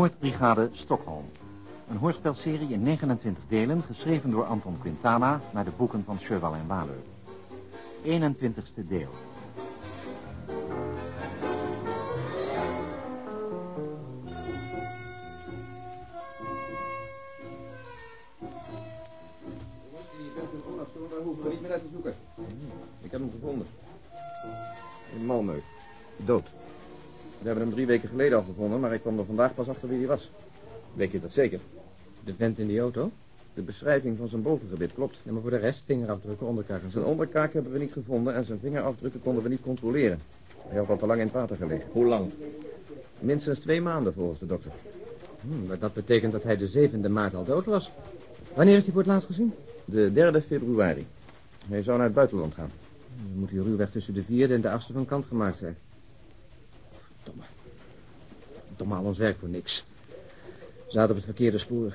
Moordbrigade Stockholm. Een hoorspelserie in 29 delen, geschreven door Anton Quintana... naar de boeken van Cheval en Waler. 21ste deel. Zeker? De vent in die auto? De beschrijving van zijn bovengebit klopt. Ja, maar voor de rest, vingerafdrukken, onderkaak en Zijn onderkaak hebben we niet gevonden en zijn vingerafdrukken konden we niet controleren. Hij had al te lang in het water gelegen. Hoe lang? Minstens twee maanden volgens de dokter. Hm, maar dat betekent dat hij de 7e maart al dood was. Wanneer is hij voor het laatst gezien? De 3 februari. Hij zou naar het buitenland gaan. Dan moet hij ruwweg tussen de vierde en de achtste van kant gemaakt zijn. Verdomme. Verdomme, al ons werk voor niks. Zaten op het verkeerde spoor.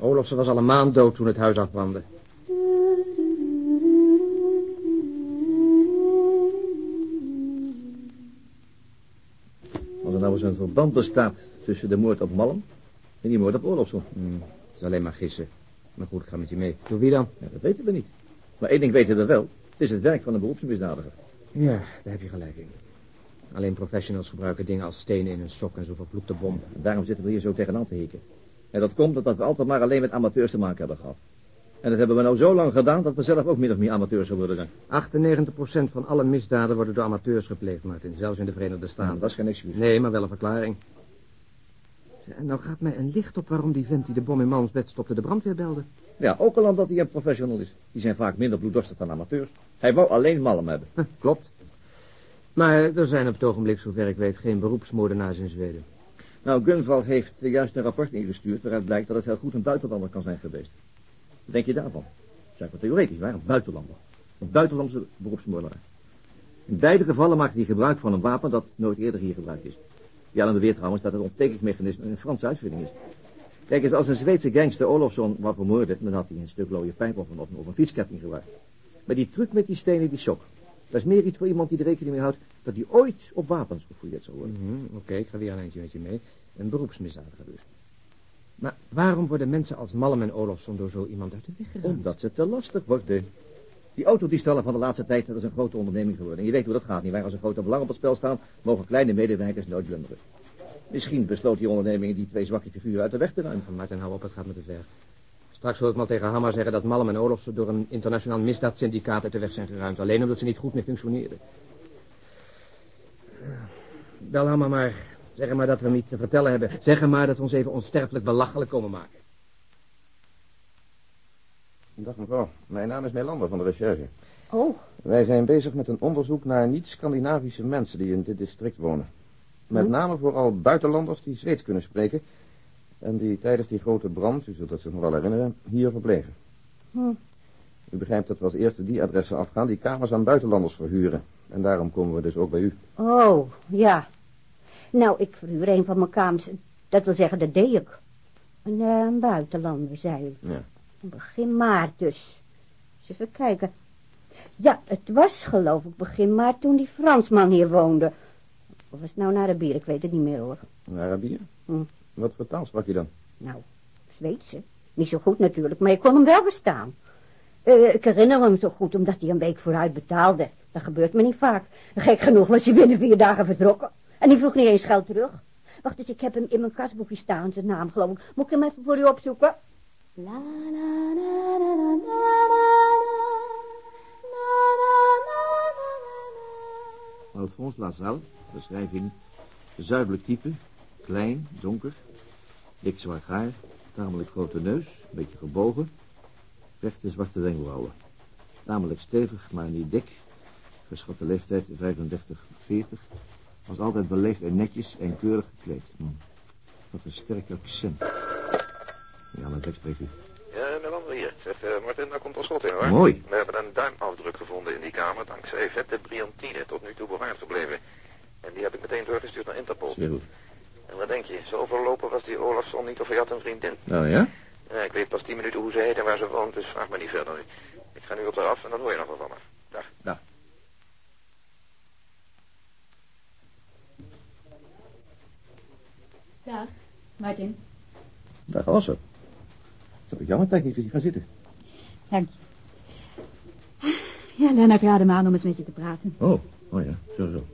Olofsen was al een maand dood toen het huis afbrandde. Als er nou eens een verband bestaat tussen de moord op Malm en die moord op Olofsson. Hm, het is alleen maar gissen. Maar goed, ik ga met je mee. Door wie dan? Ja, dat weten we niet. Maar één ding weten we wel. Het is het werk van een beroepsmisdadiger. Ja, daar heb je gelijk in. Alleen professionals gebruiken dingen als stenen in een sok en zo'n vervloekte bom. Daarom zitten we hier zo tegenaan te hikken. En dat komt omdat we altijd maar alleen met amateurs te maken hebben gehad. En dat hebben we nou zo lang gedaan dat we zelf ook min of meer amateurs geworden zijn. 98% van alle misdaden worden door amateurs gepleegd, Martin. Zelfs in de Verenigde Staten. Nou, dat is geen excuus. Nee, maar wel een verklaring. En nou gaat mij een licht op waarom die vent die de bom in Malms bed stopte de brandweer belde. Ja, ook al omdat hij een professional is. Die zijn vaak minder bloeddorstig dan amateurs. Hij wou alleen Malm hebben. Huh, klopt. Maar er zijn op het ogenblik, zover ik weet, geen beroepsmoordenaars in Zweden. Nou, Gunval heeft juist een rapport ingestuurd waaruit blijkt dat het heel goed een buitenlander kan zijn geweest. Wat denk je daarvan? Zeg maar theoretisch, waar een buitenlander. Een buitenlandse beroepsmoordenaar. In beide gevallen maakt hij gebruik van een wapen dat nooit eerder hier gebruikt is. Jan beweert trouwens dat het ontstekingsmechanisme een Franse uitvinding is. Kijk eens, als een Zweedse gangster Olofsson wou vermoorden, dan had hij een stuk looie pijp of een, of een, fietsketting gebruikt. Maar die truc met die stenen, die sok, dat is meer iets voor iemand die er rekening mee houdt dat hij ooit op wapens gefouilleerd zal worden. Mhm, Oké, ik ga weer een eindje met je mee. Een beroepsmisdadiger dus. Maar waarom worden mensen als Malm en Olofsson door zo iemand uit de weg geruimd? Omdat ze te lastig worden. Die autodiefstallen van de laatste tijd, dat is een grote onderneming geworden. En je weet hoe dat gaat, niet waar? Als er grote belangen op het spel staan, mogen kleine medewerkers nooit blunderen. Misschien besloot die onderneming die twee zwakke figuren uit de weg te ruimen. Van Martin, hou op, het gaat me te ver. Straks hoor ik mal tegen Hammer zeggen dat Malm en Olofsen door een internationaal misdaadsyndicaat uit de weg zijn geruimd. Alleen omdat ze niet goed meer functioneerden. Bel Hammer maar. Zeg maar dat we hem iets te vertellen hebben. Zeg maar dat we ons even onsterfelijk belachelijk komen maken. Dag mevrouw, mijn naam is Melander van de recherche. Oh, Wij zijn bezig met een onderzoek naar niet-Scandinavische mensen die in dit district wonen. Met Hm? name vooral buitenlanders die Zweeds kunnen spreken... en die tijdens die grote brand, u zult dat zich nog wel herinneren, hier verbleven. Hm. U begrijpt dat we als eerste die adressen afgaan die kamers aan buitenlanders verhuren. En daarom komen we dus ook bij u. oh, ja. Nou, ik verhuur een van mijn kamers. Dat wil zeggen, dat deed ik. Een, eh, een buitenlander, zei u. Ja. Begin maart dus. Eens even kijken. Ja, het was geloof ik begin maart toen die Fransman hier woonde. Of was het nou naar de bier? Ik weet het niet meer hoor. Een Arabier? Hm. Wat voor taal sprak je dan? Nou, Zweedse. Niet zo goed natuurlijk, maar ik kon hem wel verstaan. Eh, ik herinner hem zo goed, omdat hij een week vooruit betaalde. Dat gebeurt me niet vaak. Gek genoeg was hij binnen vier dagen vertrokken. En die vroeg niet eens geld terug. Wacht eens, ik heb hem in mijn kasboekje staan, zijn naam geloof ik. Moet ik hem even voor u opzoeken? La, la, la, la, la, la, Alphonse Lasalle, beschrijving. Zuidelijk type, klein, donker, dik zwart haar, tamelijk grote neus, een beetje gebogen, rechte zwarte wenkbrauwen. Tamelijk stevig, maar niet dik. Geschatte leeftijd 35, 40. Was altijd beleefd en netjes en keurig gekleed. Hm. Wat een sterk accent. Ja, met weg spreekt u. Ja, Melander hier. Zeg, eh, Martin, daar komt ons schot in hoor. Mooi. We hebben een duimafdruk gevonden in die kamer, dankzij vette brilantine, tot nu toe bewaard gebleven. En die heb ik meteen doorgestuurd naar Interpol. Zeer goed. En wat denk je, zo verlopen was die Olafsson niet of hij had een vriendin? Nou ja? Ja, ik weet pas tien minuten hoe ze heet en waar ze woont, dus vraag me niet verder nu. Ik ga nu op haar af en dan hoor je nog wel van me. Dag. Dag. Dag, Martin. Dag, Asse. Dat heb ik jou een tijd niet gezien. Ga zitten. Dank je. Ja, Lennart raadde me aan om eens met je te praten. Oh, oh ja, zo, zo.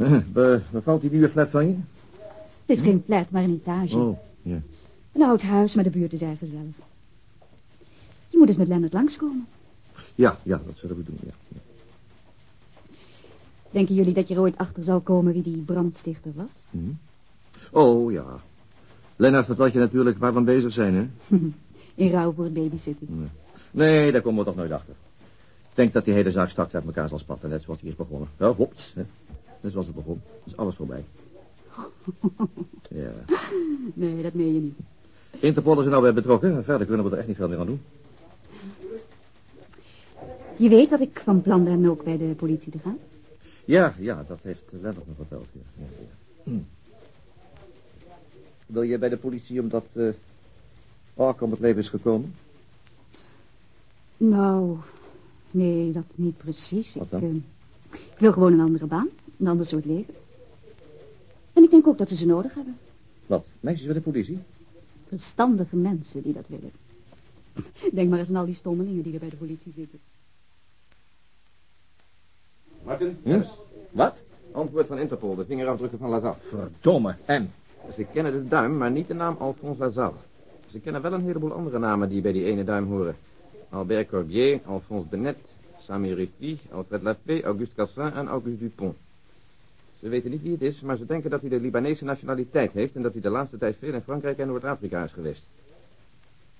Be, bevalt die nieuwe flat van je? Het is geen flat, maar een etage. Oh, ja. Een oud huis, maar de buurt is erg gezellig. Je moet eens met Lennart langskomen. Ja, ja, dat zullen we doen, ja. ja. Denken jullie dat je er ooit achter zal komen wie die brandstichter was? Hm. Oh, ja. Lennart vertelt je natuurlijk waar we aan bezig zijn, hè? In ruil voor het babysitting. Nee. nee, daar komen we toch nooit achter. Ik denk dat die hele zaak straks uit elkaar zal spatten, net zoals die is begonnen. Wel, hopt, hè? Net zoals het begon. Is alles voorbij. ja. Nee, dat meen je niet. Interpol is er nou bij betrokken. En verder kunnen we er echt niet veel meer aan doen. Je weet dat ik van plan ben ook bij de politie te gaan? Ja, ja, dat heeft Lennart me verteld. Ja. Ja, ja. Hm. Wil je bij de politie omdat uh, Ark om het leven is gekomen? Nou, nee, dat niet precies. Wat ik, eh, ik wil gewoon een andere baan, een ander soort leven. En ik denk ook dat we ze nodig hebben. Wat, meisjes bij de politie? Verstandige mensen die dat willen. Denk maar eens aan al die stommelingen die er bij de politie zitten. Martin, Hm? Wat? antwoord van Interpol, de vingerafdrukken van Lazar. Verdomme. En? Ze kennen de duim, maar niet de naam Alphonse Lazar. Ze kennen wel een heleboel andere namen die bij die ene duim horen. Albert Corbier, Alphonse Benet, Sami Rifi, Alfred Lafay, Auguste Cassin en Auguste Dupont. Ze weten niet wie het is, maar ze denken dat hij de Libanese nationaliteit heeft... en dat hij de laatste tijd veel in Frankrijk en Noord-Afrika is geweest.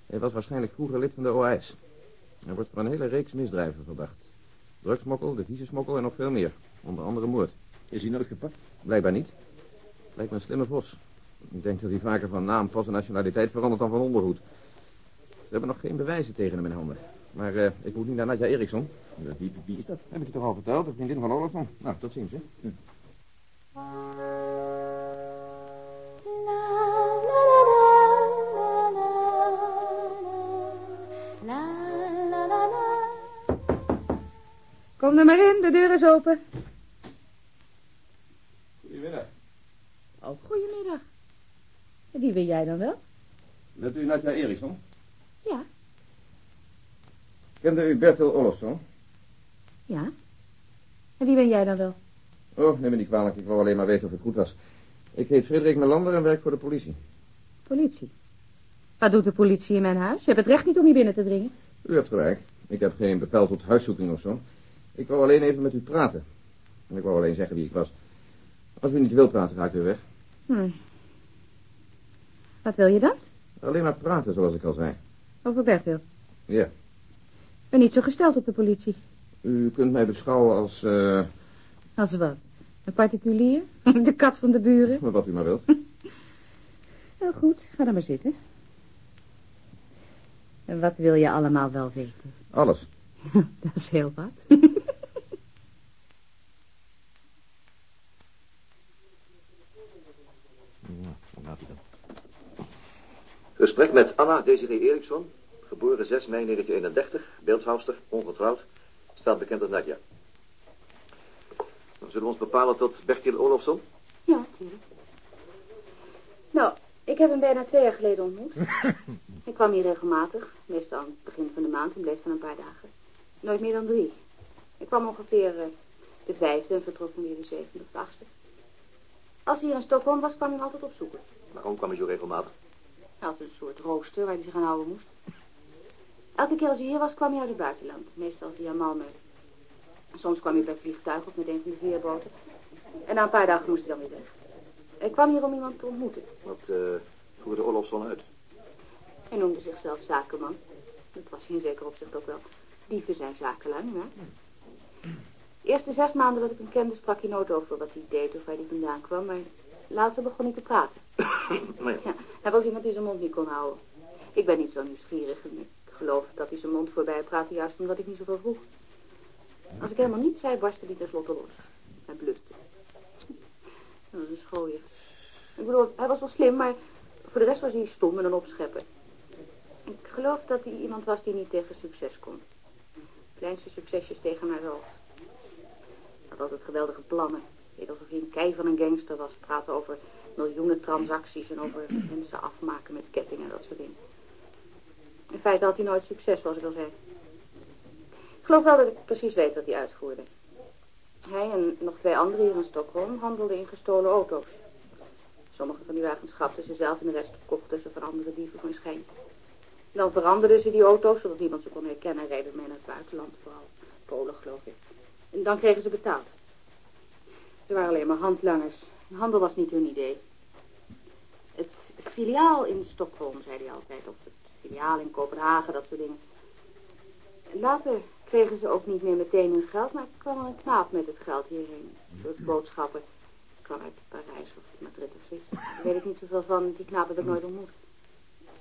Hij was waarschijnlijk vroeger lid van de OAS. Hij wordt voor een hele reeks misdrijven verdacht. Drugsmokkel, devizesmokkel en nog veel meer. Onder andere moord. Is hij nooit gepakt? Blijkbaar niet. Lijkt me een slimme vos. Ik denk dat hij vaker van naam, pas en nationaliteit verandert dan van ondergoed. Ze hebben nog geen bewijzen tegen hem in handen. Maar eh, ik moet niet naar Nadja Eriksson. Wie, wie is dat? Heb ik je toch al verteld, de vriendin van Olafsson? Nou, tot ziens, hè. Kom er maar in, de deur is open. Goedemiddag. Oh, goedemiddag. En wie ben jij dan wel? Bent u Nadja Eriksson? Ja. Kende u Bertil Olafsson? Ja. En wie ben jij dan wel? Oh, neem me niet kwalijk. Ik wou alleen maar weten of het goed was. Ik heet Frederik Melander en werk voor de politie. Politie. Wat doet de politie in mijn huis? Je hebt het recht niet om hier binnen te dringen. U hebt gelijk. Ik heb geen bevel tot huiszoeking of zo. Ik wou alleen even met u praten. En ik wou alleen zeggen wie ik was. Als u niet wilt praten, ga ik weer weg. Hm. Wat wil je dan? Alleen maar praten, zoals ik al zei. Over Bertil. Ja. Ik ben niet zo gesteld op de politie. U kunt mij beschouwen als, eh, Als wat? Een particulier? De kat van de buren? wat u maar wilt. Heel goed, ga dan maar zitten. En wat wil je allemaal wel weten? Alles. Dat is heel wat. Gesprek met Anna Desiree Eriksson, geboren 6 mei 1931, beeldhouwster, ongetrouwd, staat bekend als Nadja. Zullen we ons bepalen tot Bertil Olofsson? Ja, natuurlijk. Nou, ik heb hem bijna twee jaar geleden ontmoet. ik kwam hier regelmatig, meestal aan het begin van de maand en bleef dan een paar dagen. Nooit meer dan drie. Ik kwam ongeveer eh, de vijfde en vertrok dan weer de zevende of de achtste. Als hij hier in Stockholm was, kwam hij altijd opzoeken. Waarom kwam hij zo regelmatig? Hij had een soort rooster waar hij zich aan houden moest. Elke keer als hij hier was, kwam hij uit het buitenland. Meestal via Malmö. Soms kwam hij per vliegtuig of met een van de veerboten. En na een paar dagen moest hij dan weer weg. Hij kwam hier om iemand te ontmoeten. Wat eh, voerde Olofsson uit? Hij noemde zichzelf zakenman. Dat was hij in zeker opzicht ook wel. Dieven zijn zakenlui, hè? De eerste zes maanden dat ik hem kende sprak hij nooit over wat hij deed of waar hij vandaan kwam. Maar later begon hij te praten. Ja, Ja, hij was iemand die zijn mond niet kon houden. Ik ben niet zo nieuwsgierig en ik geloof dat hij zijn mond voorbij praatte juist omdat ik niet zoveel vroeg. Als ik helemaal niets zei, barstte hij tenslotte los. Hij blufte. Dat was een schooier. Ik bedoel, hij was wel slim, maar voor de rest was hij stom en een opschepper. Ik geloof dat hij iemand was die niet tegen succes kon. Kleinste succesjes tegen haar hoofd. Hij had altijd geweldige plannen. Deed alsof hij een kei van een gangster was. Praatte over miljoenen transacties en over mensen afmaken met kettingen en dat soort dingen. In feite had hij nooit succes, zoals ik al zei. Geloof wel dat ik precies weet wat hij uitvoerde. Hij en nog twee anderen hier in Stockholm handelden in gestolen auto's. Sommige van die wagens schapten ze zelf en de rest kochten ze van andere dieven van schijn. Dan veranderden ze die auto's, zodat niemand ze kon herkennen en reden mee naar het buitenland, vooral Polen geloof ik. En dan kregen ze betaald. Ze waren alleen maar handlangers. Handel was niet hun idee. Het filiaal in Stockholm, zei hij altijd, of het filiaal in Kopenhagen, dat soort dingen. Later kregen ze ook niet meer meteen hun geld, maar kwam er een knaap met het geld hierheen. Door boodschappen. kwam uit Parijs of Madrid of zoiets. Daar weet ik niet zoveel van, die knaap heb ik nooit ontmoet.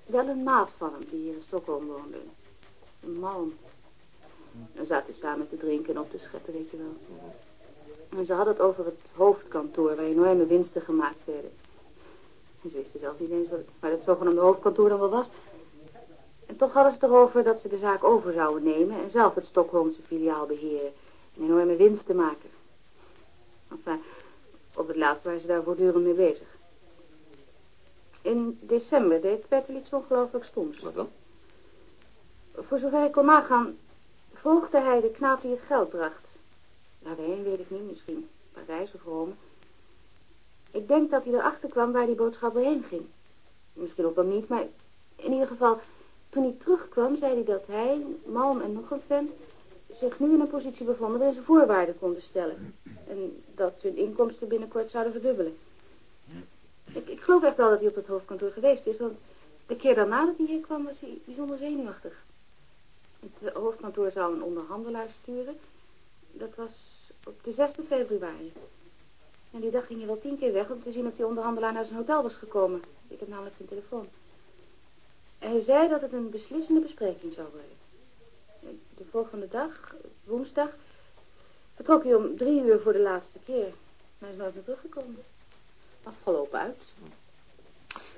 Wel een maat van hem, die hier in Stockholm woonde. Een man. Dan zaten ze samen te drinken en op te scheppen, weet je wel. En ze hadden het over het hoofdkantoor, waar enorme winsten gemaakt werden. En ze wisten zelf niet eens wat, waar het zogenaamde hoofdkantoor dan wel was. En toch hadden ze het erover dat ze de zaak over zouden nemen en zelf het Stockholmse filiaal beheren. En enorme winst te maken. Enfin, op het laatst waren ze daar voortdurend mee bezig. In december deed Bertel iets ongelooflijk stoms. Wat dan? Voor zover ik kon nagaan, volgde hij de knaap die het geld bracht. Waarheen weet ik niet, misschien Parijs of Rome. Ik denk dat hij erachter kwam waar die boodschap heen ging. Misschien ook wel niet, maar in ieder geval, toen hij terugkwam, zei hij dat hij, Malm en nog een vent, zich nu in een positie bevonden waarin ze voorwaarden konden stellen. En dat hun inkomsten binnenkort zouden verdubbelen. Ik, ik geloof echt wel dat hij op het hoofdkantoor geweest is, want de keer daarna dat hij hier kwam was hij bijzonder zenuwachtig. Het eh, hoofdkantoor zou een onderhandelaar sturen. Dat was op de 6e februari. En die dag ging hij wel tien keer weg om te zien of die onderhandelaar naar zijn hotel was gekomen. Ik heb namelijk zijn telefoon. Hij zei dat het een beslissende bespreking zou worden. De volgende dag, woensdag, vertrok hij om drie uur voor de laatste keer. Hij is nooit meer teruggekomen. Afgelopen uit.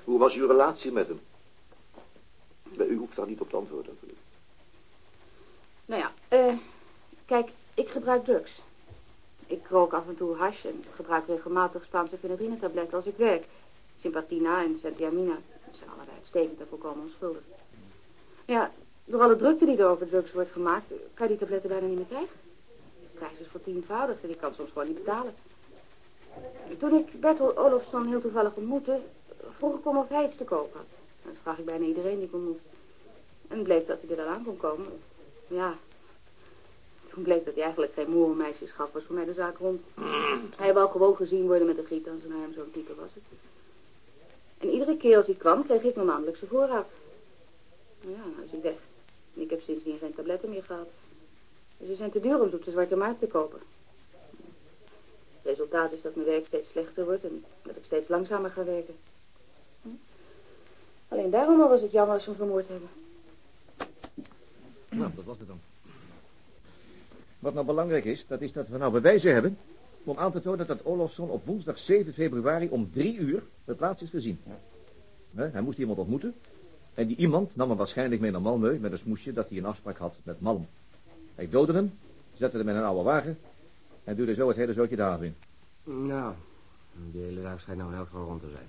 Hoe was uw relatie met hem? U hoeft daar niet op te antwoorden natuurlijk. Nou ja, eh, kijk, ik gebruik drugs. Ik rook af en toe hash en gebruik regelmatig Spaanse Fenadrine-tabletten als ik werk. Sympathina en Centiamina. Dat zijn allebei uitstekend en volkomen onschuldig. Ja, door alle drukte die er over drugs wordt gemaakt, kan je die tabletten bijna niet meer krijgen. De prijs is voor tienvoudig en ik kan soms gewoon niet betalen. Toen ik Bertel Olofsson heel toevallig ontmoette, vroeg ik om of hij iets te koop had. Dat vraag ik bijna iedereen die ik ontmoet. En het bleek dat hij er dan aan kon komen. Ja, toen bleek dat hij eigenlijk geen moe meisjeschap was voor mij de zaak rond. Hij wou gewoon gezien worden met de gietans en naar hem zo'n type was het. En iedere keer als hij kwam, kreeg ik mijn maandelijkse voorraad. Ja, nou is hij weg. En ik heb sindsdien geen tabletten meer gehad. Ze zijn te duur om ze op de zwarte markt te kopen. Het resultaat is dat mijn werk steeds slechter wordt en dat ik steeds langzamer ga werken. Hm? Alleen daarom al was het jammer als ze hem vermoord hebben. Nou, dat was het dan. Wat nou belangrijk is, dat is dat we nou bewijzen hebben om aan te tonen dat Olofsson op woensdag 7 februari om drie uur het laatst is gezien. hij moest iemand ontmoeten en die iemand nam hem waarschijnlijk mee naar Malmö met een smoesje dat hij een afspraak had met Malm. Hij doodde hem, zette hem in een oude wagen en duwde zo het hele zootje de haven in. Nou, die hele zaak schijnt nou in elk geval rond te zijn.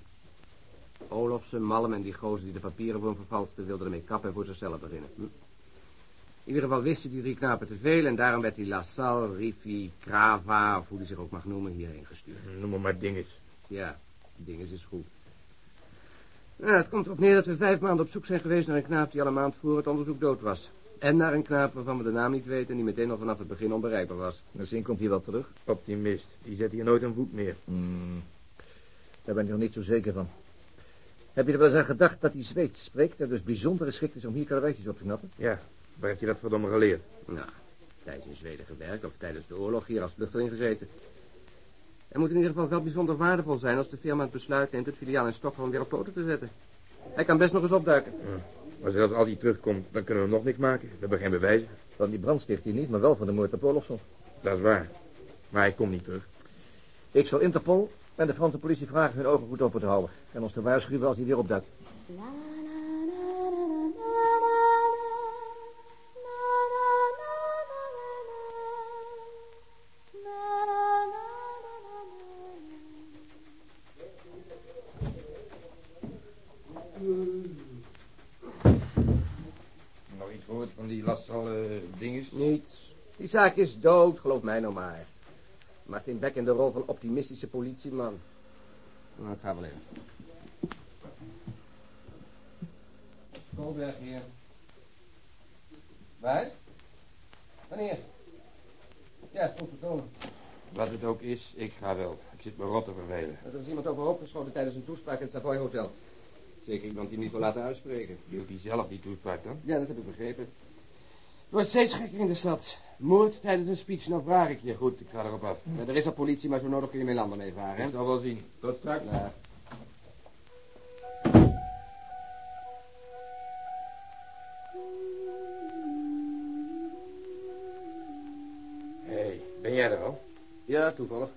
Olofsen, Malm en die gozer die de papieren voor hem vervalste wilden ermee kappen en voor zichzelf beginnen. Hm? In ieder geval wisten die drie knapen te veel en daarom werd die Lassalle, Riffi, Krava, of hoe die zich ook mag noemen, hierheen gestuurd. Noem maar maar dinges. Ja, dinges is goed. Nou, het komt erop neer dat we vijf maanden op zoek zijn geweest naar een knaap die al een maand voor het onderzoek dood was. En naar een knaap waarvan we de naam niet weten en die meteen al vanaf het begin onbereikbaar was. Misschien komt hij wel terug. Optimist. Die zet hier nooit een voet meer. Hmm, daar ben ik nog niet zo zeker van. Heb je er wel eens aan gedacht dat hij Zweeds spreekt en dus bijzonder geschikt is om hier karweitjes op te knappen? Ja, waar heeft hij dat verdomme geleerd? Nou, tijdens in Zweden gewerkt of tijdens de oorlog hier als vluchteling gezeten. Hij moet in ieder geval wel bijzonder waardevol zijn als de firma het besluit neemt het filiaal in Stockholm weer op poten te zetten. Hij kan best nog eens opduiken. Ja. Maar zelfs als hij terugkomt, dan kunnen we nog niks maken. We hebben geen bewijzen. Van die brandsticht hij niet, maar wel van de moord op Olofsson. Dat is waar. Maar hij komt niet terug. Ik zal Interpol en de Franse politie vragen hun ogen goed open te houden. En ons te waarschuwen als hij weer opduikt. Zaak is dood, geloof mij nou maar. Martin Beck in de rol van optimistische politieman. Nou, ik ga wel even. Koolberg hier. Waar? Wanneer? Ja, komen. Wat het ook is, ik ga wel. Ik zit me rot te vervelen. Er is iemand overhoop geschoten tijdens een toespraak in het Savoy Hotel. Zeker iemand die niet wil laten uitspreken. Hield hij zelf die toespraak dan? Ja, dat heb ik begrepen. Het wordt steeds gekker in de stad. Moord tijdens een speech, nou vraag ik je. Goed, ik ga erop af. Ja, er is al politie, maar zo nodig kun je mee landen meevaren. Ik zal wel zien. Tot straks. Ja. Hé, hey, ben jij er al? Ja, toevallig.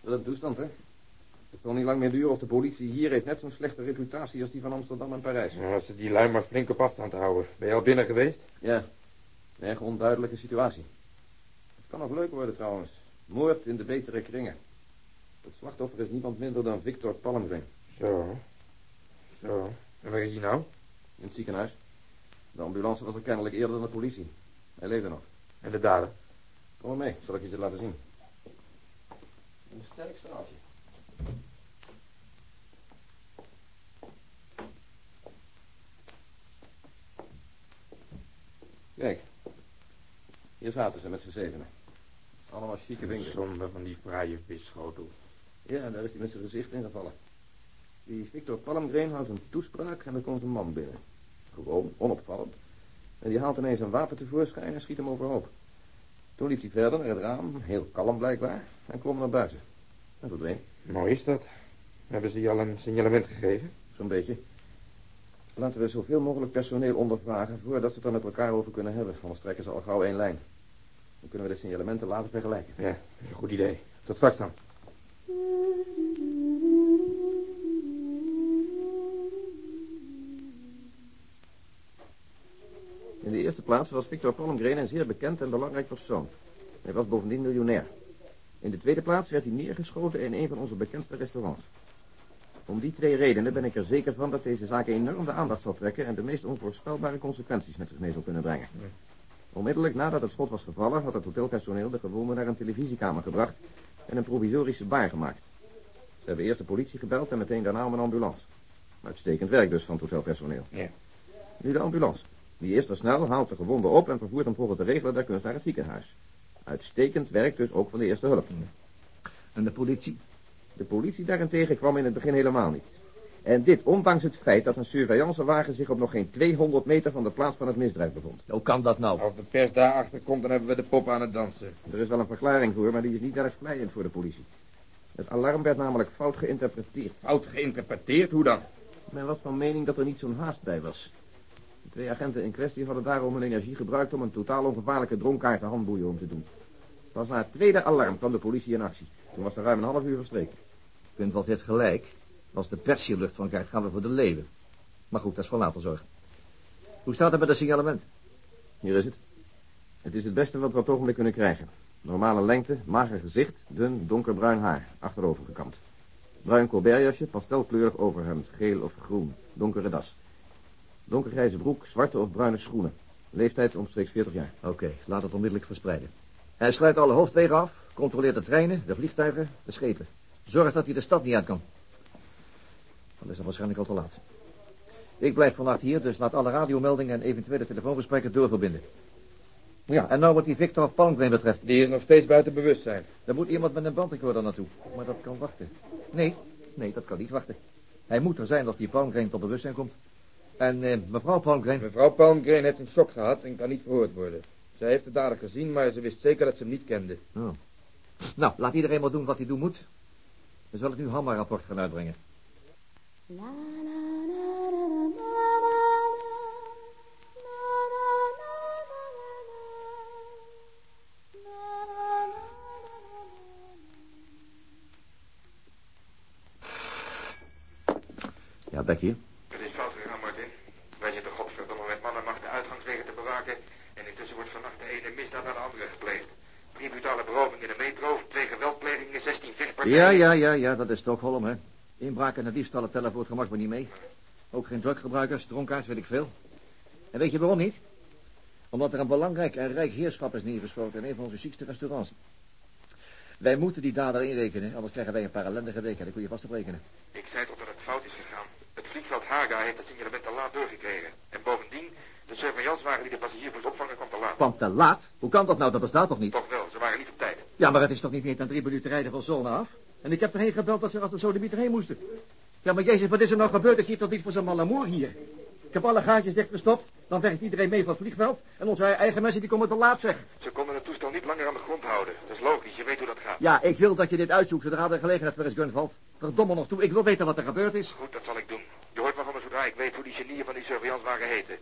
Wat een toestand, hè? Het zal niet lang meer duren of de politie hier heeft net zo'n slechte reputatie als die van Amsterdam en Parijs. Als ze die lui maar flink op afstand houden. Ben je al binnen geweest? Ja, een erg onduidelijke situatie. Het kan nog leuk worden trouwens. Moord in de betere kringen. Het slachtoffer is niemand minder dan Victor Palmgren. Zo. Zo. En waar is hij nou? In het ziekenhuis. De ambulance was er kennelijk eerder dan de politie. Hij leefde nog. En de dader? Kom maar mee, zal ik je het laten zien. Een sterk straaltje. Kijk. Hier zaten ze met z'n zevenen. Allemaal chique winkels. Zonde van die fraaie visschotel. Ja, daar is hij met zijn gezicht ingevallen. Die Victor Palmgren houdt een toespraak en er komt een man binnen. Gewoon, onopvallend. En die haalt ineens een wapen tevoorschijn en schiet hem overhoop. Toen liep hij verder naar het raam, heel kalm blijkbaar, en kwam naar buiten. En verdween. Mooi is dat. Hebben ze je al een signalement gegeven? Zo'n beetje. Laten we zoveel mogelijk personeel ondervragen voordat ze het er met elkaar over kunnen hebben. Anders trekken ze al gauw één lijn. Dan kunnen we de signalementen later vergelijken. Ja, dat is een goed idee. Tot straks dan. In de eerste plaats was Victor Palmgren een zeer bekend en belangrijk persoon. Hij was bovendien miljonair. In de tweede plaats werd hij neergeschoten in een van onze bekendste restaurants. Om die twee redenen ben ik er zeker van dat deze zaak enorm de aandacht zal trekken en de meest onvoorspelbare consequenties met zich mee zal kunnen brengen. Onmiddellijk nadat het schot was gevallen had het hotelpersoneel de gewonde naar een televisiekamer gebracht en een provisorische baar gemaakt. Ze hebben eerst de politie gebeld en meteen daarna om een ambulance. Uitstekend werk dus van het hotelpersoneel. Ja. Nu de ambulance. Die is er snel, haalt de gewonde op en vervoert hem volgens de regelen der kunst naar het ziekenhuis. Uitstekend werk dus ook van de eerste hulp. En de politie? De politie daarentegen kwam in het begin helemaal niet. En dit ondanks het feit dat een surveillancewagen zich op nog geen 200 meter van de plaats van het misdrijf bevond. Hoe kan dat nou? Als de pers daarachter komt, dan hebben we de pop aan het dansen. Er is wel een verklaring voor, maar die is niet erg vlijend voor de politie. Het alarm werd namelijk fout geïnterpreteerd. Fout geïnterpreteerd? Hoe dan? Men was van mening dat er niet zo'n haast bij was. De twee agenten in kwestie hadden daarom hun energie gebruikt om een totaal ongevaarlijke dronkaart de handboeien om te doen. Pas na het tweede alarm kwam de politie in actie. Toen was er ruim een half uur verstreken. Punt heeft gelijk. Als de pers hier lucht van krijgt, gaan we voor de leeuwen. Maar goed, dat is voor later zorgen. Hoe staat het met het signalement? Hier is het. Het is het beste wat we op het ogenblik kunnen krijgen. Normale lengte, mager gezicht, dun, donkerbruin haar, achterover gekamd. Bruin colbertjasje, pastelkleurig overhemd, geel of groen, donkere das. Donkergrijze broek, zwarte of bruine schoenen. Leeftijd omstreeks 40 jaar. Oké, laat het onmiddellijk verspreiden. Hij sluit alle hoofdwegen af, controleert de treinen, de vliegtuigen, de schepen. Zorg dat hij de stad niet uit kan. Dan is het waarschijnlijk al te laat. Ik blijf vannacht hier, dus laat alle radiomeldingen en eventuele telefoongesprekken doorverbinden. Ja, en nou wat die Victor Palmgren betreft. Die is nog steeds buiten bewustzijn. Er moet iemand met een bandrecorder naartoe. Maar dat kan wachten. Nee, nee, dat kan niet wachten. Hij moet er zijn als die Palmgren tot bewustzijn komt. En eh, mevrouw Palmgren... Mevrouw Palmgren heeft een shock gehad en kan niet verhoord worden. Zij heeft de dader gezien, maar ze wist zeker dat ze hem niet kende. Oh. Nou, laat iedereen maar doen wat hij doen moet. Dan zal ik nu Hamma-rapport gaan uitbrengen. Ja, Beck hier. Het is fout gegaan, Martin. Wij zitten godverdomme met mannenmacht de uitgangswegen te bewaken. En intussen wordt vannacht de ene misdaad naar de andere gepleegd. Drie brutale berovingen in de metro, twee geweldplegingen, 16 vispartijen. Ja, ja, ja, ja, dat is Stockholm, hè. Inbraken en diefstallen tellen voor het gemak maar niet mee. Ook geen druggebruikers, dronkaars, weet ik veel. En weet je waarom niet? Omdat er een belangrijk en rijk heerschap is neergeschoten in een van onze ziekste restaurants. Wij moeten die dader inrekenen, anders krijgen wij een paar ellendige weken. Dat kun je vast op rekenen. Ik zei toch dat het fout is gegaan. Het vliegveld Haga heeft het signalement te laat doorgekregen. En bovendien, de surveillanswagen die de passagier moest opvangen kwam te laat. Kwam te laat? Hoe kan dat nou? Dat bestaat toch niet? Toch wel, ze waren niet op tijd. Ja, maar het is toch niet meer dan drie minuten rijden van Zolna af? En ik heb erheen gebeld dat ze als de sodemieter heen moesten. Ja, maar jezus, wat is er nou gebeurd? Ik zie toch niet voor zo'n malamoer hier? Ik heb alle gaatjes dichtgestopt. Dan werkt iedereen mee van het vliegveld. En onze eigen mensen die komen te laat, zeg. Ze konden het toestel niet langer aan de grond houden. Dat is logisch, je weet hoe dat gaat. Ja, ik wil dat je dit uitzoekt zodra de gelegenheid voor eens gun valt. Verdomme nog toe, ik wil weten wat er gebeurd is. Goed, dat zal ik doen. Je hoort maar van me zodra ik weet hoe die genieën van die surveillancewagen heten.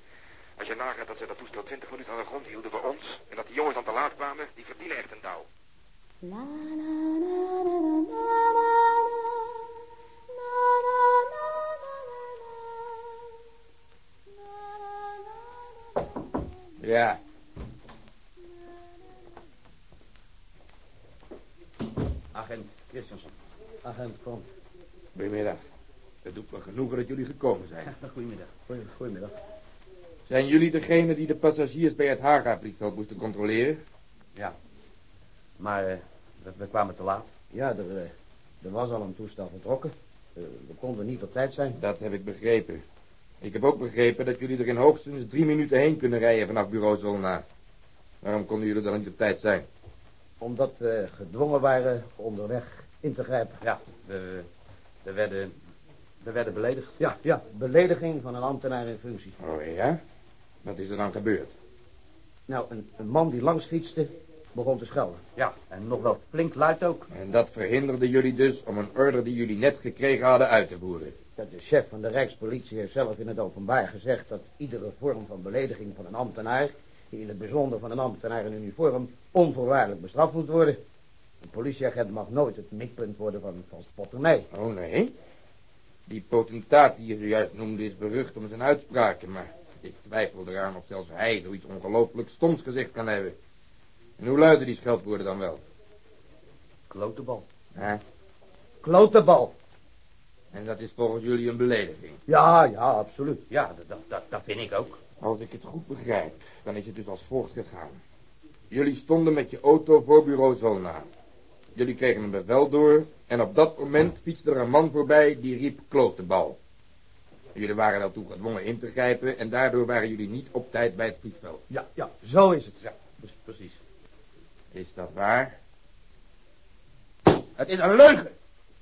Als je nagaat dat ze dat toestel 20 minuten aan de grond hielden voor ons... en dat die jongens dan te laat kwamen, die verdienen echt een douw. Ja. Agent Christensen. Agent Kron. Goedemiddag. Het doet me genoegen dat jullie gekomen zijn. Goedemiddag. Goedemiddag. Zijn jullie degene die de passagiers bij het Haga-vliegveld moesten controleren? Ja. Maar eh, we, we kwamen te laat. Ja, er, eh, er was al een toestel vertrokken. Eh, we konden niet op tijd zijn. Dat heb ik begrepen. Ik heb ook begrepen dat jullie er in hoogstens drie minuten heen kunnen rijden vanaf bureau Zolna. Waarom konden jullie dan niet op tijd zijn? Omdat we gedwongen waren onderweg in te grijpen. Ja, we, we, werden, we werden beledigd. Ja, ja, belediging van een ambtenaar in functie. Oh ja? Wat is er dan gebeurd? Nou, een, een man die langs fietste begon te schelden. Ja, en nog wel flink luid ook. En dat verhinderde jullie dus om een order die jullie net gekregen hadden uit te voeren. Ja, de chef van de Rijkspolitie heeft zelf in het openbaar gezegd dat iedere vorm van belediging van een ambtenaar, die in het bijzonder van een ambtenaar in uniform, onvoorwaardelijk bestraft moet worden. Een politieagent mag nooit het mikpunt worden van, van spotternij. Oh nee? Die potentaat die je zojuist noemde is berucht om zijn uitspraken, maar ik twijfel eraan of zelfs hij zoiets ongelooflijk stoms gezegd kan hebben. En hoe luiden die scheldwoorden dan wel? Klotebal. Hè? Klotebal. En dat is volgens jullie een belediging. Ja, ja, absoluut. Ja, dat, dat, dat, vind ik ook. Als ik het goed begrijp, dan is het dus als volgt gegaan. Jullie stonden met je auto voor bureau Zona. Jullie kregen een bevel door en op dat moment fietste er een man voorbij die riep klotebal. Jullie waren daartoe gedwongen in te grijpen en daardoor waren jullie niet op tijd bij het vliegveld. Ja, ja, zo is het. Ja, precies. Is dat waar? Het is een leugen.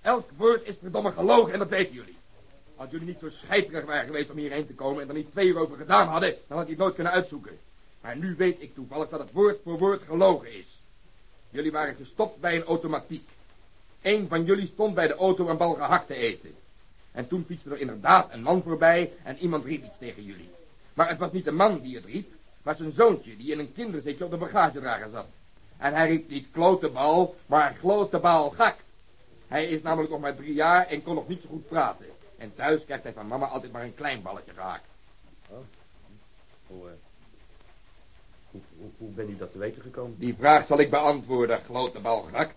Elk woord is verdomme gelogen en dat weten jullie. Als jullie niet zo scheiterig waren geweest om hierheen te komen en er niet twee uur over gedaan hadden, dan had je het nooit kunnen uitzoeken. Maar nu weet ik toevallig dat het woord voor woord gelogen is. Jullie waren gestopt bij een automatiek. Eén van jullie stond bij de auto een bal gehakt te eten. En toen fietste er inderdaad een man voorbij en iemand riep iets tegen jullie. Maar het was niet de man die het riep, maar zijn zoontje die in een kinderzitje op de bagagedrager zat. En hij riep niet klotebal, maar glotebal gakt. Hij is namelijk nog maar drie jaar en kon nog niet zo goed praten. En thuis krijgt hij van mama altijd maar een klein balletje gehakt. Hoe, eh, hoe, hoe, hoe ben u dat te weten gekomen? Die vraag zal ik beantwoorden, glotebal gakt.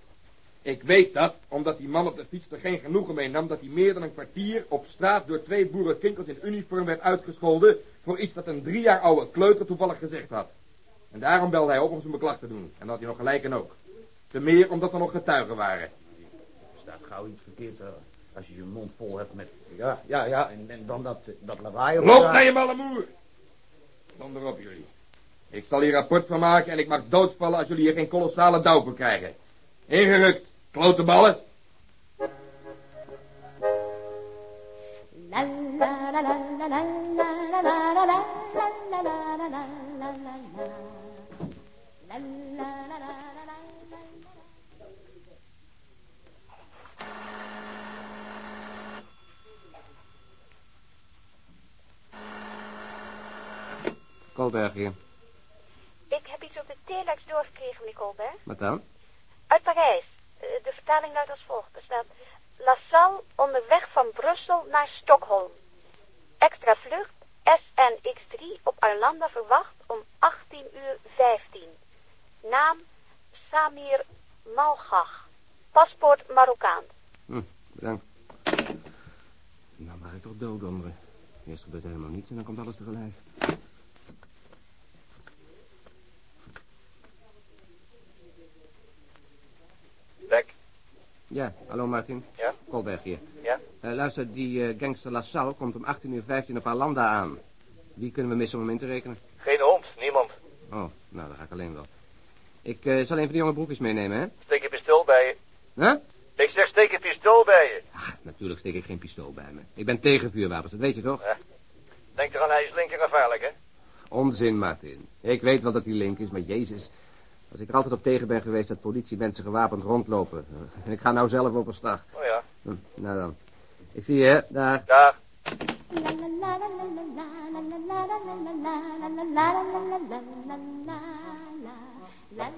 Ik weet dat, omdat die man op de fiets er geen genoegen mee nam... dat hij meer dan een kwartier op straat door twee boerenkinkels in uniform werd uitgescholden... voor iets dat een drie jaar oude kleuter toevallig gezegd had. En daarom belde hij op om zijn beklag te doen. En dat had hij nog gelijk en ook. Te meer omdat er nog getuigen waren. Je verstaat gauw iets verkeerd eh, als je je mond vol hebt met... Ja, ja, ja, en, en dan dat, dat lawaai op Loop naar je malle moer! Zonder op jullie. Ik zal hier rapport van maken en ik mag doodvallen als jullie hier geen kolossale dauw voor krijgen. Ingerukt, klote ballen. La la la la la la la la la la la la la Kolberg hier. Ik heb iets op de telex doorgekregen, meneer Colbert. Wat dan? Uit Parijs. Eh, De vertaling luidt als volgt. Er staat... La Salle onderweg van Brussel naar Stockholm. Extra vlucht SNX3 op Arlanda verwacht om 18 uur 15. Naam Samir Malgach. Paspoort Marokkaan. Hm, bedankt. Nou maar ik toch dood, André. Eerst gebeurt er helemaal niets en dan komt alles tegelijk. Lek. Ja, hallo Martin. Ja? Kolberg hier. Ja? Eh, luister, die uh, gangster Lassalle komt om 18.15 uur op Alanda aan. Wie kunnen we missen om hem in te rekenen? Geen hond, niemand. Oh, nou, dan ga ik alleen wel. Ik eh, zal een van die jonge broekjes meenemen, hè? Steek je pistool bij je. Huh? Ik zeg, steek je pistool bij je. Natuurlijk steek ik geen pistool bij me. Ik ben tegen vuurwapens, dat weet je toch? Denk eraan, hij is linker gevaarlijk, hè? Onzin, Martin. Ik weet wel dat hij link is, maar jezus... Als ik er altijd op tegen ben geweest dat politiemensen gewapend rondlopen. En ik ga nou zelf overstag. Oh ja. Hm, nou dan. Ik zie je, hè. Dag. Dag. Beck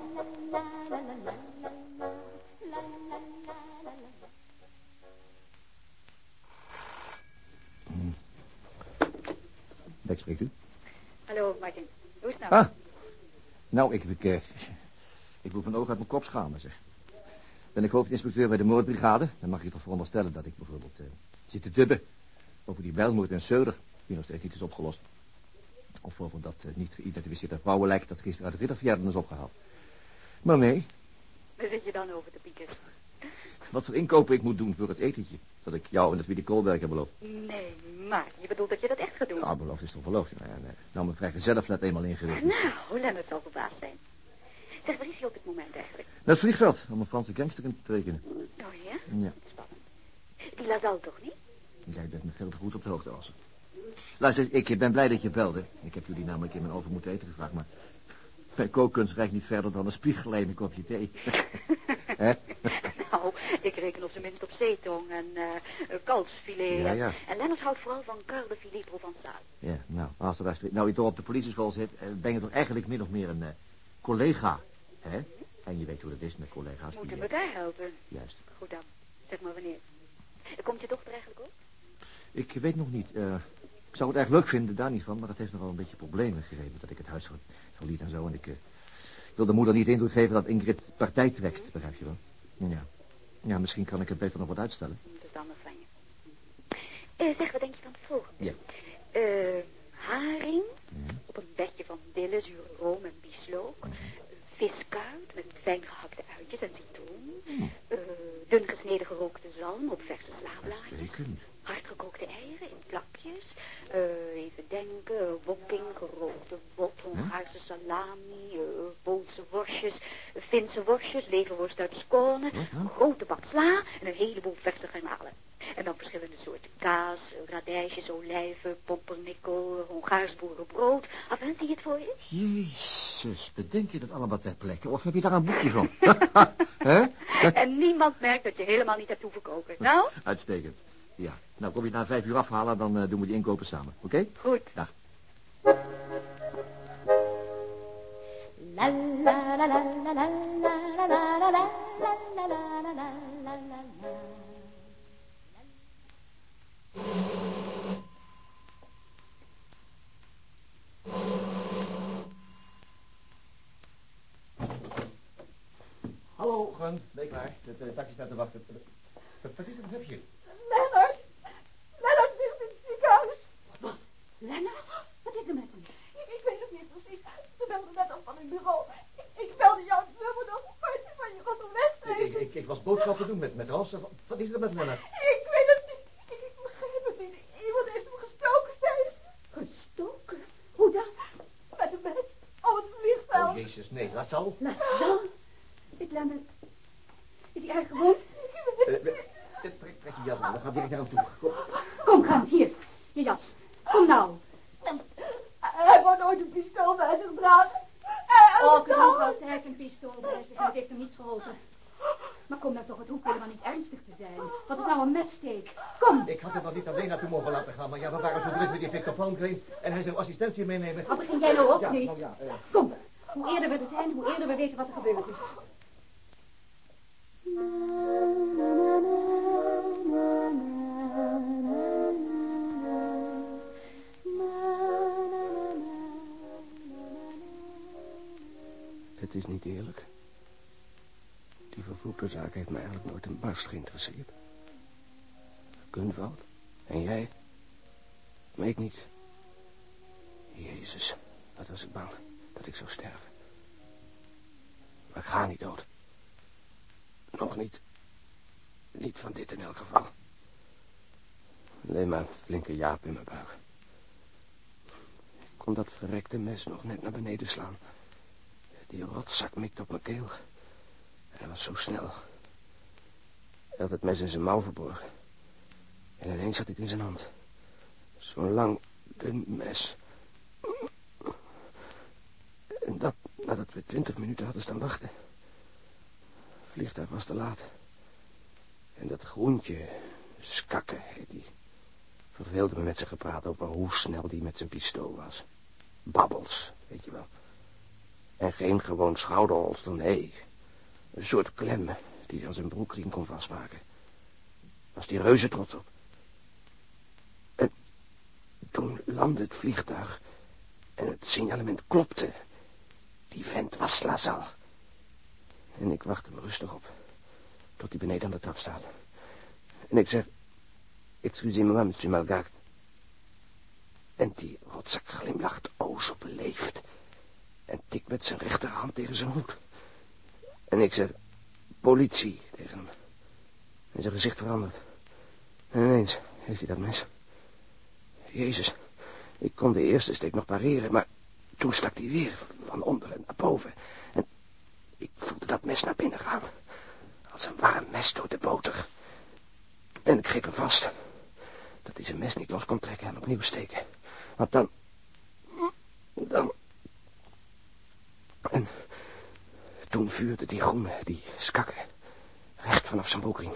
spreekt u. Hallo, Martin. Hoe is het nou? Ah. Nou, ik, ik, eh, ik moet mijn ogen uit mijn kop schamen, zeg. Ben ik hoofdinspecteur bij de moordbrigade, dan mag je toch veronderstellen dat ik bijvoorbeeld eh, zit te dubben over die bijlmoord in Söder, die nog steeds niet is opgelost. Of over dat eh, niet geïdentificeerde vrouwenlijk dat gisteren uit de ridderverjaardag is opgehaald. Maar nee, Waar zit je dan over te pieken? wat voor inkopen ik moet doen voor het etentje, dat ik jou en dat Willy Koolberg heb beloofd. Nee, maar je bedoelt dat je dat echt gaat doen? Nou, beloofd is toch beloofd. Ja, en, eh, nou, mijn vrijgezellenflat eenmaal ingericht. Nou, Lennart zal verbaasd zijn. Zeg, waar is hij op dit moment eigenlijk? Naar het vliegveld, om een Franse gangster te tekenen. Oh ja? Ja. Die Lazal toch niet? Jij bent me veel te goed op de hoogte, Assen. Luister, ik ben blij dat je belde. Ik heb jullie namelijk in mijn over moeten eten gevraagd, maar... Mijn kookkunst reikt niet verder dan een spiegel en een kopje thee. Hè? Nou, ik reken op zijn minst op zeetong en eh kalfsfilet. Ja, ja. En Lennart houdt vooral van Carle Filet Provençal. Ja, nou, als er nou je toch op de politieschool zit, eh, ben je toch eigenlijk min of meer een collega, hè? En je weet hoe dat is met collega's. Moeten we eh, elkaar helpen? Juist. Goed dan. Zeg maar wanneer. Komt je dochter eigenlijk ook? Ik weet nog niet. ik zou het erg leuk vinden, daar niet van, maar dat heeft nogal een beetje problemen gegeven dat ik het huis verliet en zo. En ik, eh, wil de moeder niet de indruk geven dat Ingrid partij trekt, begrijp je wel? Ja. Ja, misschien kan ik het beter nog wat uitstellen. Verstandig van je. Eh, zeg, wat denk je van het volgende? Ja. Eh, haring op een bedje van dille, zure room en bieslook. Viskuit met fijn gehakte uitjes en citroen. Eh, dun gesneden gerookte zalm op verse slaablaadjes. Uitstekend. Hardgekookte eieren in plakjes. Eh, even denken, wokking, gerookte bot, Hongaarse salami, Poolse worstjes, Finse worstjes, leverworst uit Skåne, een grote bak sla en een heleboel verse garnalen. En dan verschillende soorten kaas, radijsjes, olijven, pompernikkel, Hongaars boerenbrood. Zie je het voor je? Jezus, bedenk je dat allemaal ter plekke? Of heb je daar een boekje van? En niemand merkt dat je helemaal niet hebt hoeven koken. Nou, Uitstekend. Ja. Nou, kom je na vijf uur afhalen, dan doen we die inkopen samen. Oké? Goed. Dag. Hallo, Gun. Ben je klaar? De, de taxi staat te wachten. Er? Ik weet het niet. Ik, begrijp het niet. Iemand heeft hem gestoken, zei ze. Gestoken? Hoe dan? Met een mes. Op het vliegveld. Oh, jezus, nee, dat zal Lennart... Is hij erg gewond? Eh, eh, trek, trek je jas aan, we gaan direct naar hem toe. Kom. Kom, gaan, hier. Je jas. Kom nou. Hij wou nooit een pistool bij zich dragen. En- en- Ook het droeg altijd een pistool bij zich en het heeft hem niets geholpen. Maar kom nou toch, het hoeft helemaal niet ernstig te zijn. Wat is nou een messteek? Kom. Ik had het nog niet alleen naartoe mogen laten gaan, maar ja, we waren zo druk met die Victor Palmgren en hij zou assistentie Wat begin jij nou ook Ja, niet? nou ja, eh. Kom. Hoe eerder we er zijn, hoe eerder we weten wat er gebeurd is. Het is niet eerlijk. Die vervloekte zaak heeft me eigenlijk nooit een barst geïnteresseerd. Gunvald. En jij? Maar ik niet. Jezus, wat was ik bang dat ik zou sterven. Maar ik ga niet dood. Nog niet. niet van dit in elk geval. Alleen maar een flinke jaap in mijn buik. Ik kon dat verrekte mes nog net naar beneden slaan. Die rotzak mikte op mijn keel. En hij was zo snel. Hij had het mes in zijn mouw verborgen. En ineens had hij in zijn hand. Zo'n lang, dun mes. En dat nadat we twintig minuten hadden staan wachten. Het vliegtuig was te laat. En dat groentje, Skakke heet die, verveelde me met zijn gepraat over hoe snel die met zijn pistool was. Babbels, weet je wel. En geen gewoon schouderholster, nee. Een soort klem die hij aan zijn broekriem kon vastmaken. Was die reuze trots op. En toen landde het vliegtuig en het signalement klopte. Die vent was Lazal. En ik wachtte me rustig op, tot hij beneden aan de trap staat. En ik zeg, excusez-moi, monsieur Malgag. En die rotzak glimlacht, o zo beleefd. En tikt met zijn rechterhand tegen zijn hoed. En ik zeg, politie, tegen hem. En zijn gezicht verandert. En ineens heeft hij dat mes. Jezus, ik kon de eerste steek nog pareren, maar toen stak hij weer van onderen naar boven. En ik voelde dat mes naar binnen gaan. Als een warm mes door de boter. En ik greep hem vast. Dat hij zijn mes niet los kon trekken en opnieuw steken. Want dan... Dan... En toen vuurde die groene, die skakke, recht vanaf zijn broekriem.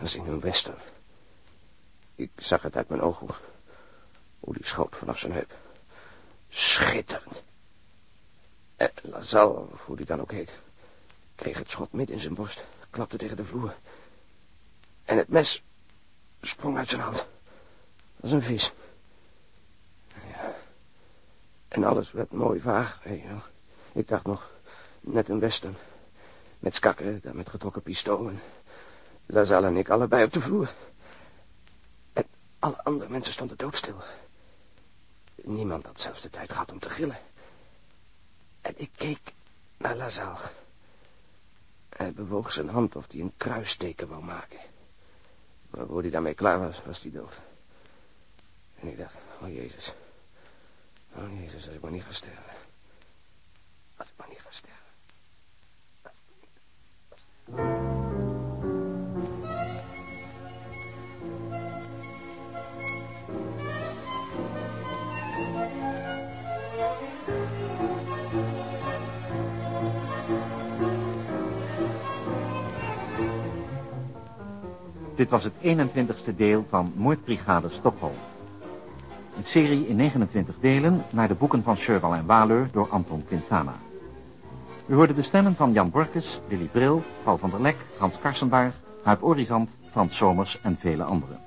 Als in een western. Ik zag het uit mijn ooghoek. Hoe die schoot vanaf zijn heup. Schitterend. En Lazal, of hoe die dan ook heet, kreeg het schot midden in zijn borst, klapte tegen de vloer. En het mes sprong uit zijn hand. Als een vis. Ja. En alles werd mooi vaag, weet je wel. Ik dacht nog, net een western. Met skakken, daar met getrokken pistolen. Lazal en ik allebei op de vloer. En alle andere mensen stonden doodstil. Niemand had zelfs de tijd gehad om te gillen. En ik keek naar Lazal. Hij bewoog zijn hand of hij een kruisteken wou maken. Maar voor hij daarmee klaar was, was hij dood. En ik dacht, oh Jezus. Oh Jezus, als ik maar niet ga sterven. Als ik maar niet ga sterven. Dit was het 21ste deel van Moordbrigade Stockholm. Een serie in 29 delen naar de boeken van Sherwal en Waleur door Anton Quintana. U hoorde de stemmen van Jan Borkes, Willy Bril, Paul van der Lek, Hans Karsenbaar, Huip Orizant, Frans Somers en vele anderen.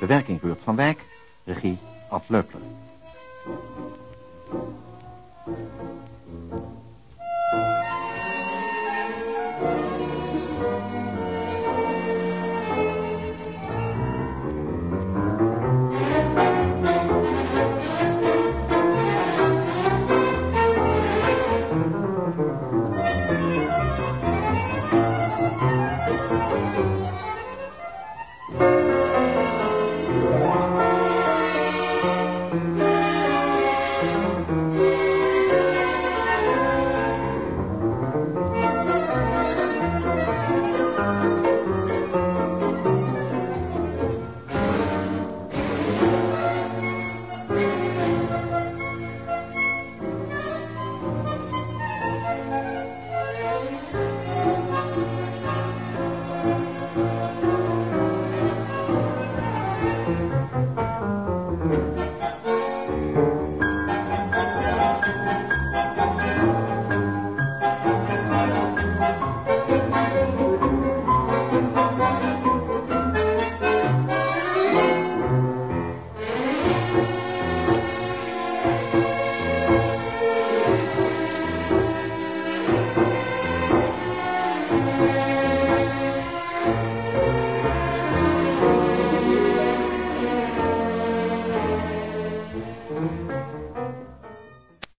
Bewerking Ruurt van Wijk, regie Ad Leupler.